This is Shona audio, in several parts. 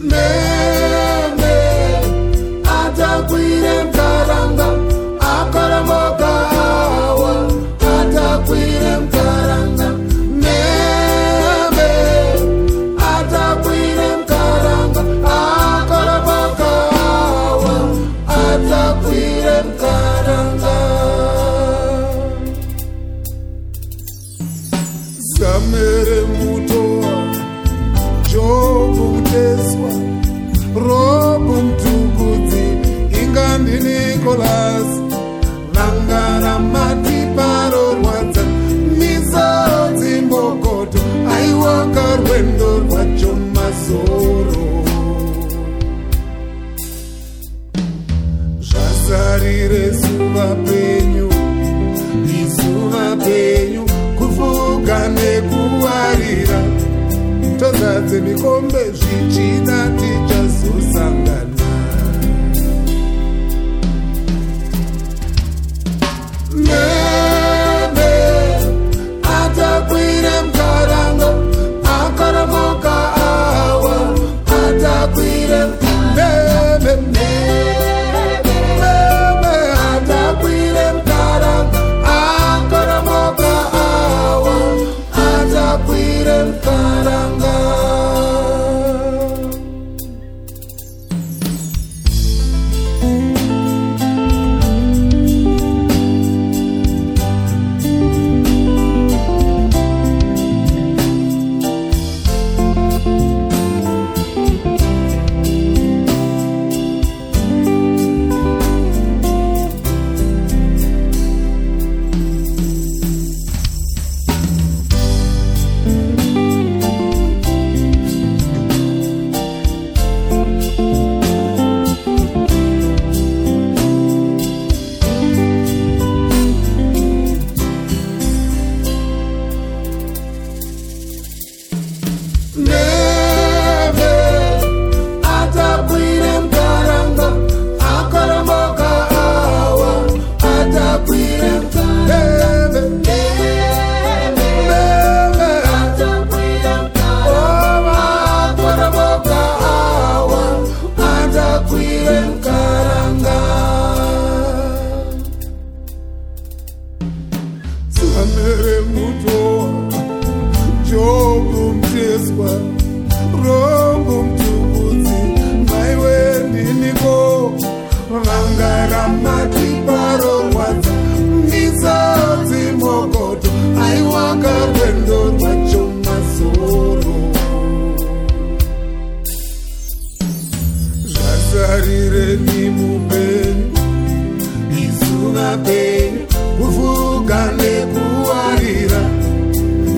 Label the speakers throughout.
Speaker 1: meme atakwire mkaranga akaramokawa atakwire mkaranga meme atakwire mkaranga akaramokawa atakwire mkaranga
Speaker 2: zamere mu kuzwa robo mtukudzi ingandinikolas vangaramati parorwadza misodzi mbokoto aiwaka rwendo rwacho mazoro zvazarire zuva penyu izuva penyu tadze mikombe zvichinati chazosangana
Speaker 1: semukaranga tsamere muto
Speaker 2: jobo mteswa rongo mtukudzi maiwe ndiniko vangarama ni nimumbe izuva pe kuvuga nekuwarira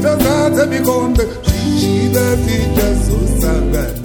Speaker 2: tazadza mikombe zvichida tichazosangana